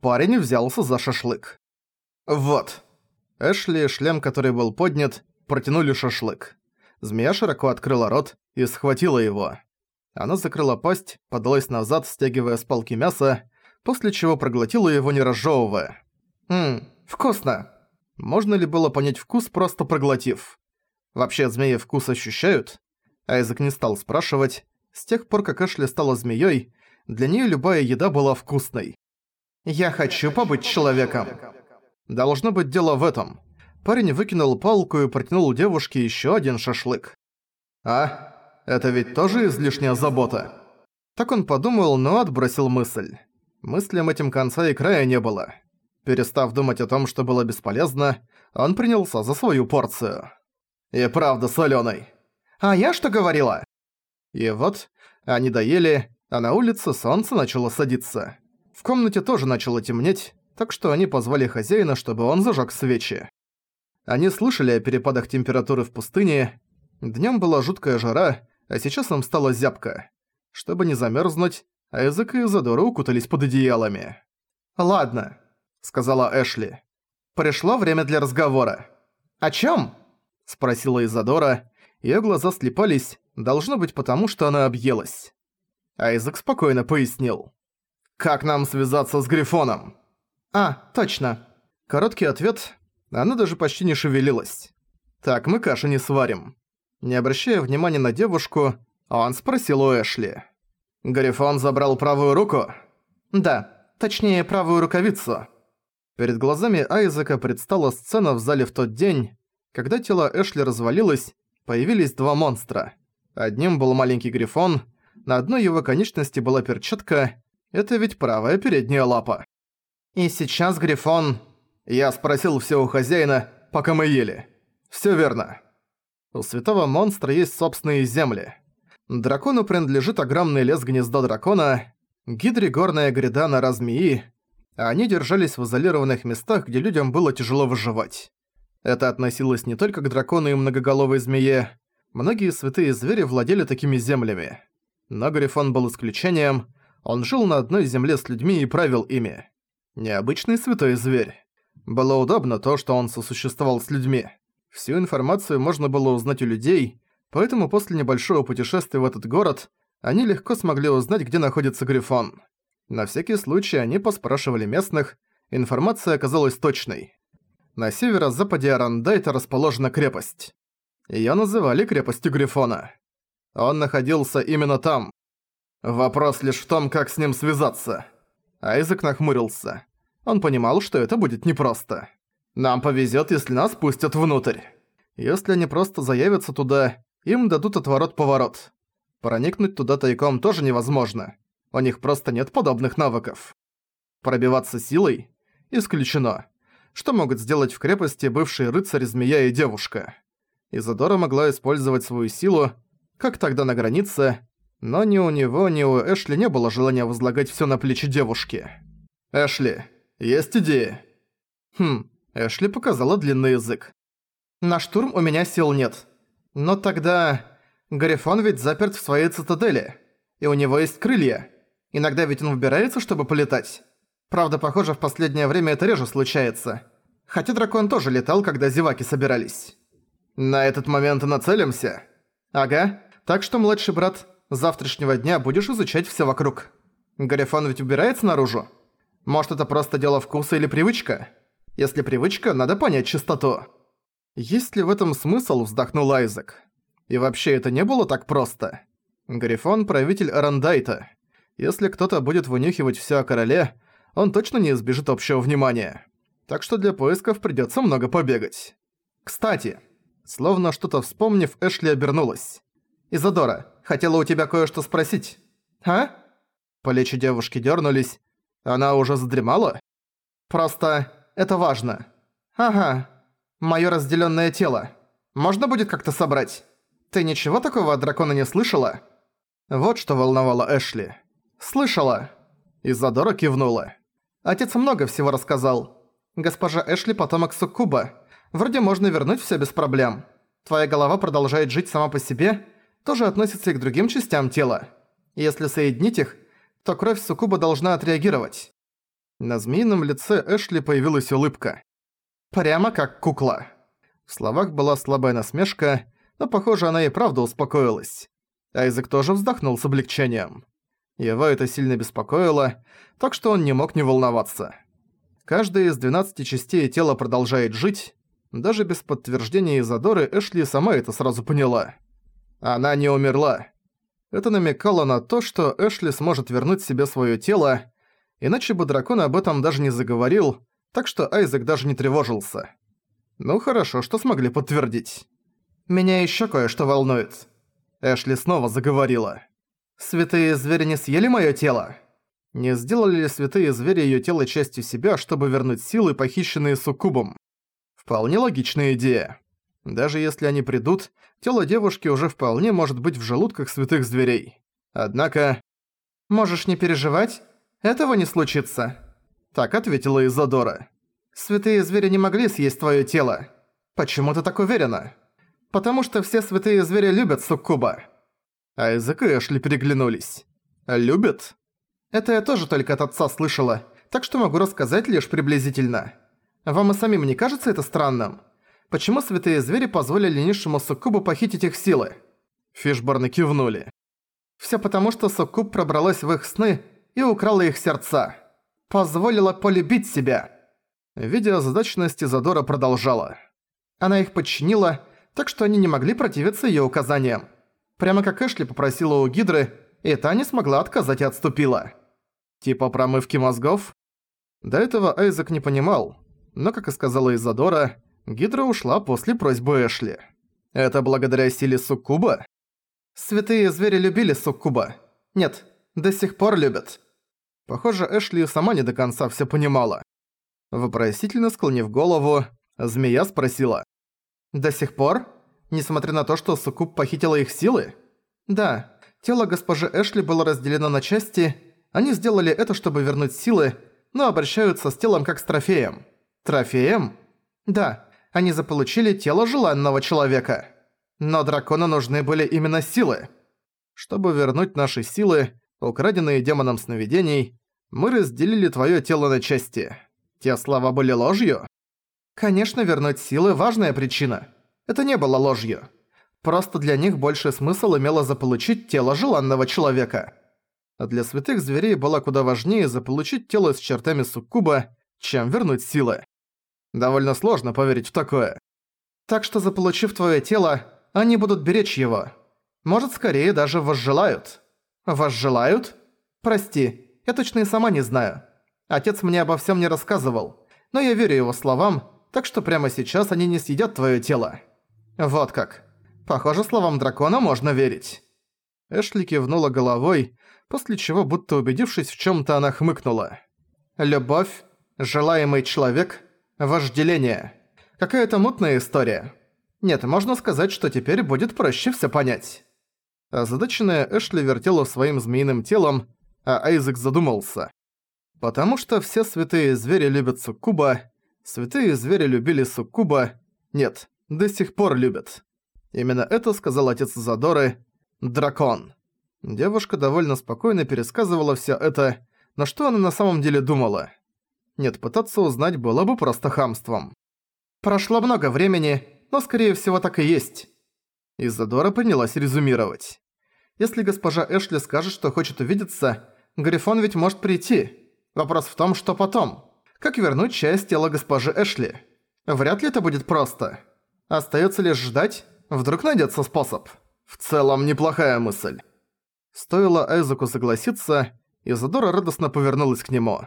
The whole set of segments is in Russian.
Парень взялся за шашлык. «Вот». Эшли, шлем, который был поднят, протянули шашлык. Змея широко открыла рот и схватила его. Она закрыла пасть, подалась назад, стягивая с палки мясо, после чего проглотила его, не разжевывая. «Ммм, вкусно!» Можно ли было понять вкус, просто проглотив? Вообще, змеи вкус ощущают? Айзек не стал спрашивать. С тех пор, как Эшли стала змеей, для нее любая еда была вкусной. «Я хочу побыть человеком!» Должно быть дело в этом. Парень выкинул палку и протянул девушке еще один шашлык. «А? Это ведь тоже излишняя забота?» Так он подумал, но отбросил мысль. Мыслям этим конца и края не было. Перестав думать о том, что было бесполезно, он принялся за свою порцию. И правда солёный. «А я что говорила?» И вот, они доели, а на улице солнце начало садиться. В комнате тоже начало темнеть, так что они позвали хозяина, чтобы он зажёг свечи. Они слышали о перепадах температуры в пустыне. Днём была жуткая жара, а сейчас им стало зябко. Чтобы не замёрзнуть, а и Изодора укутались под одеялами. «Ладно», — сказала Эшли. «Пришло время для разговора». «О чём?» — спросила Изодора. Её глаза слепались, должно быть потому, что она объелась. Айзек спокойно пояснил. «Как нам связаться с Грифоном?» «А, точно». Короткий ответ. Она даже почти не шевелилась. «Так, мы каши не сварим». Не обращая внимания на девушку, он спросил у Эшли. «Грифон забрал правую руку?» «Да, точнее, правую рукавицу». Перед глазами Айзека предстала сцена в зале в тот день, когда тело Эшли развалилось, появились два монстра. Одним был маленький Грифон, на одной его конечности была перчатка, это ведь правая передняя лапа. И сейчас Грифон... Я спросил все у хозяина, пока мы ели. Все верно. У святого монстра есть собственные земли. Дракону принадлежит огромный лес гнезда дракона, гидре горная гряда на размеи, а они держались в изолированных местах, где людям было тяжело выживать. Это относилось не только к дракону и многоголовой змее, многие святые звери владели такими землями. Но Грифон был исключением, он жил на одной земле с людьми и правил ими. Необычный святой зверь. Было удобно то, что он сосуществовал с людьми. Всю информацию можно было узнать у людей, Поэтому после небольшого путешествия в этот город они легко смогли узнать, где находится Грифон. На всякий случай они поспрашивали местных, информация оказалась точной. На северо-западе Арандайта расположена крепость. Её называли крепостью Грифона. Он находился именно там. Вопрос лишь в том, как с ним связаться. Айзек нахмурился. Он понимал, что это будет непросто. Нам повезёт, если нас пустят внутрь. Если они просто заявятся туда, им дадут отворот-поворот. Проникнуть туда тайком тоже невозможно. У них просто нет подобных навыков. Пробиваться силой? Исключено. Что могут сделать в крепости бывшие рыцарь, змея и девушка? Изодора могла использовать свою силу, как тогда на границе, но ни у него, ни у Эшли не было желания возлагать всё на плечи девушки. «Эшли, есть идея?» Хм, Эшли показала длинный язык. «На штурм у меня сил нет. Но тогда... Гарифон ведь заперт в своей цитадели. И у него есть крылья. Иногда ведь он выбирается, чтобы полетать. Правда, похоже, в последнее время это реже случается. Хотя дракон тоже летал, когда зеваки собирались. На этот момент нацелимся? Ага. Так что, младший брат, с завтрашнего дня будешь изучать все вокруг. Гарифон ведь убирается наружу? Может, это просто дело вкуса или привычка? Если привычка, надо понять чистоту. Есть ли в этом смысл, вздохнул Айзек. И вообще это не было так просто. Грифон – правитель Арандайта. Если кто-то будет вынюхивать всё о короле, он точно не избежит общего внимания. Так что для поисков придётся много побегать. Кстати, словно что-то вспомнив, Эшли обернулась. «Изодора, хотела у тебя кое-что спросить». «А?» Плечи девушки дёрнулись. Она уже задремала? «Просто это важно». «Ага, Моё разделённое тело. Можно будет как-то собрать? Ты ничего такого от дракона не слышала?» Вот что волновало Эшли. «Слышала». Изадора кивнула. «Отец много всего рассказал. Госпожа Эшли потомок Суккуба. Вроде можно вернуть всё без проблем. Твоя голова продолжает жить сама по себе, тоже относится и к другим частям тела. Если соединить их, то кровь Суккуба должна отреагировать. На змеином лице Эшли появилась улыбка. Прямо как кукла. В словах была слабая насмешка, но, похоже, она и правда успокоилась. Айзек тоже вздохнул с облегчением. Его это сильно беспокоило, так что он не мог не волноваться. Каждая из 12 частей тела продолжает жить. Даже без подтверждения Изадоры Эшли сама это сразу поняла. Она не умерла. Это намекало на то, что Эшли сможет вернуть себе своё тело, иначе бы дракон об этом даже не заговорил, так что Айзек даже не тревожился. Ну хорошо, что смогли подтвердить. «Меня ещё кое-что волнует». Эшли снова заговорила. «Святые звери не съели моё тело?» Не сделали ли святые звери её тело частью себя, чтобы вернуть силы, похищенные суккубом? Вполне логичная идея. Даже если они придут, тело девушки уже вполне может быть в желудках святых зверей. Однако... «Можешь не переживать, этого не случится», — так ответила Изодора. «Святые звери не могли съесть твоё тело. Почему ты так уверена?» «Потому что все святые звери любят суккуба». Айзек и Эшли переглянулись. «Любят?» Это я тоже только от отца слышала, так что могу рассказать лишь приблизительно. Вам и самим не кажется это странным? Почему святые звери позволили низшему суккубу похитить их силы?» Фишборны кивнули. «Всё потому, что суккуб пробралась в их сны и украла их сердца. Позволила полюбить себя». Видя озадаченность, Изадора продолжала. Она их подчинила, так что они не могли противиться её указаниям. Прямо как Эшли попросила у Гидры, и та не смогла отказать и отступила. Типа промывки мозгов? До этого Айзек не понимал, но, как и сказала Изадора, Гидра ушла после просьбы Эшли. Это благодаря силе Суккуба? Святые звери любили Суккуба. Нет, до сих пор любят. Похоже, Эшли сама не до конца всё понимала. Вопросительно склонив голову, змея спросила. «До сих пор? Несмотря на то, что Суккуб похитила их силы?» «Да, тело госпожи Эшли было разделено на части, они сделали это, чтобы вернуть силы, но обращаются с телом как с трофеем. Трофеем? Да, они заполучили тело желанного человека. Но дракону нужны были именно силы. Чтобы вернуть наши силы, украденные демоном сновидений, мы разделили твое тело на части. Те слова были ложью? Конечно, вернуть силы – важная причина. Это не было ложью. Просто для них больше смысл имело заполучить тело желанного человека а для святых зверей было куда важнее заполучить тело с чертами суккуба, чем вернуть силы. Довольно сложно поверить в такое. Так что заполучив твое тело, они будут беречь его. Может, скорее даже возжелают. Возжелают? Прости, я точно и сама не знаю. Отец мне обо всем не рассказывал, но я верю его словам, так что прямо сейчас они не съедят твое тело. Вот как. Похоже, словам дракона можно верить. Эшли кивнула головой, после чего, будто убедившись в чём-то, она хмыкнула. «Любовь, желаемый человек, вожделение. Какая-то мутная история. Нет, можно сказать, что теперь будет проще всё понять». Озадаченная Эшли вертела своим змеиным телом, а Айзек задумался. Потому что все святые звери любят суккуба, святые звери любили суккуба, нет, до сих пор любят. Именно это сказал отец Задоры, дракон. Девушка довольно спокойно пересказывала всё это, но что она на самом деле думала? Нет, пытаться узнать было бы просто хамством. Прошло много времени, но скорее всего так и есть. Изадора принялась резюмировать. Если госпожа Эшли скажет, что хочет увидеться, Грифон ведь может прийти. Вопрос в том, что потом. Как вернуть часть тела госпожи Эшли? Вряд ли это будет просто. Остаётся лишь ждать, вдруг найдётся способ. В целом, неплохая мысль. Стоило Айзеку согласиться, Изадора радостно повернулась к нему.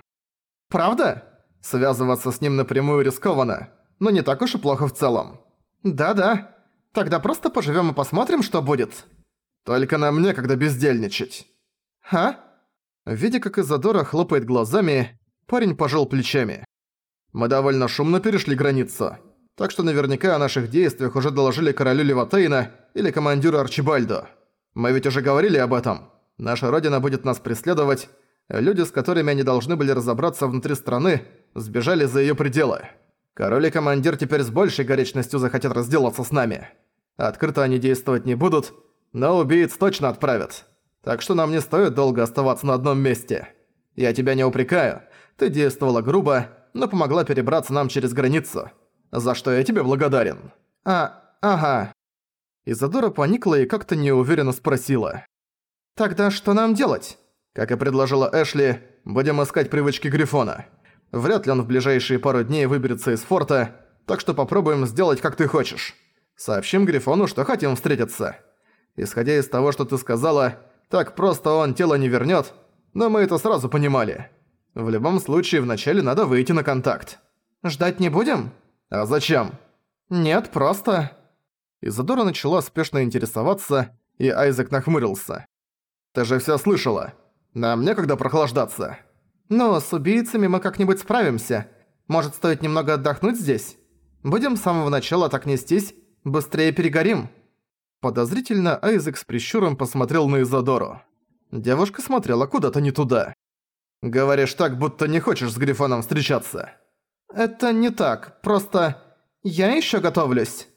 «Правда? Связываться с ним напрямую рискованно, но не так уж и плохо в целом. Да-да. Тогда просто поживем и посмотрим, что будет. Только нам некогда бездельничать». «А?» Видя, как Изадора хлопает глазами, парень пожал плечами. «Мы довольно шумно перешли границу, так что наверняка о наших действиях уже доложили королю Леватейна или командиру Арчибальдо». Мы ведь уже говорили об этом. Наша родина будет нас преследовать. Люди, с которыми они должны были разобраться внутри страны, сбежали за её пределы. Король и командир теперь с большей горячностью захотят разделаться с нами. Открыто они действовать не будут, но убийц точно отправят. Так что нам не стоит долго оставаться на одном месте. Я тебя не упрекаю, Ты действовала грубо, но помогла перебраться нам через границу. За что я тебе благодарен». «А, ага». Изадора поникла и как-то неуверенно спросила. «Тогда что нам делать?» Как и предложила Эшли, будем искать привычки Грифона. Вряд ли он в ближайшие пару дней выберется из форта, так что попробуем сделать, как ты хочешь. Сообщим Грифону, что хотим встретиться. Исходя из того, что ты сказала, так просто он тело не вернёт, но мы это сразу понимали. В любом случае, вначале надо выйти на контакт. Ждать не будем? А зачем? Нет, просто... Изадора начала спешно интересоваться, и Айзек нахмурился. «Ты же всё слышала. Нам некогда прохлаждаться». «Ну, с убийцами мы как-нибудь справимся. Может, стоит немного отдохнуть здесь? Будем с самого начала так нестись, быстрее перегорим». Подозрительно Айзек с прищуром посмотрел на Изодору. Девушка смотрела куда-то не туда. «Говоришь так, будто не хочешь с Грифоном встречаться». «Это не так, просто... я ещё готовлюсь».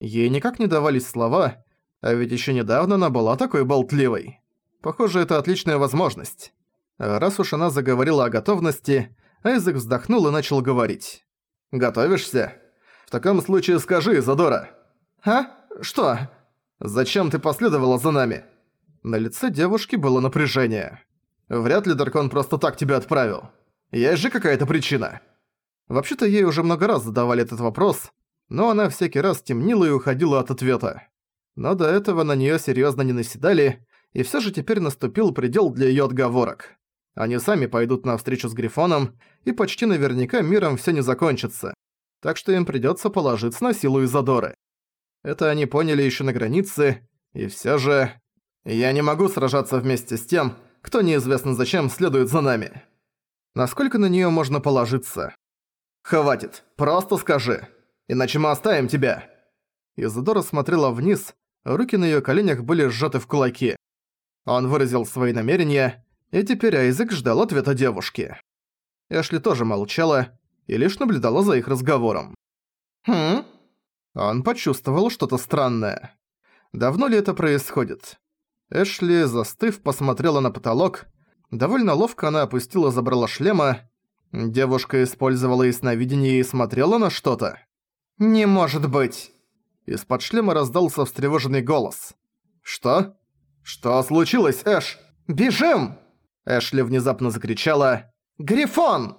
Ей никак не давались слова, а ведь ещё недавно она была такой болтливой. Похоже, это отличная возможность. Раз уж она заговорила о готовности, Айзек вздохнул и начал говорить. «Готовишься? В таком случае скажи, Задора». «А? Что?» «Зачем ты последовала за нами?» На лице девушки было напряжение. «Вряд ли Даркон просто так тебя отправил. Есть же какая-то причина». Вообще-то ей уже много раз задавали этот вопрос, но она всякий раз темнила и уходила от ответа. Но до этого на неё серьёзно не наседали, и всё же теперь наступил предел для её отговорок. Они сами пойдут на встречу с Грифоном, и почти наверняка миром всё не закончится. Так что им придётся положиться на силу Изодоры. Это они поняли ещё на границе, и всё же... Я не могу сражаться вместе с тем, кто неизвестно зачем следует за нами. Насколько на неё можно положиться? Хватит, просто скажи, иначе мы оставим тебя. Изодора смотрела вниз, руки на её коленях были сжаты в кулаки. Он выразил свои намерения, и теперь Айзек ждал ответа девушки. Эшли тоже молчала и лишь наблюдала за их разговором. «Хм?» Он почувствовал что-то странное. Давно ли это происходит? Эшли, застыв, посмотрела на потолок. Довольно ловко она опустила забрала шлема. Девушка использовала ясновидение и смотрела на что-то. «Не может быть!» Из-под шлема раздался встревоженный голос. «Что? Что случилось, Эш? Бежим!» Эшли внезапно закричала «Грифон!»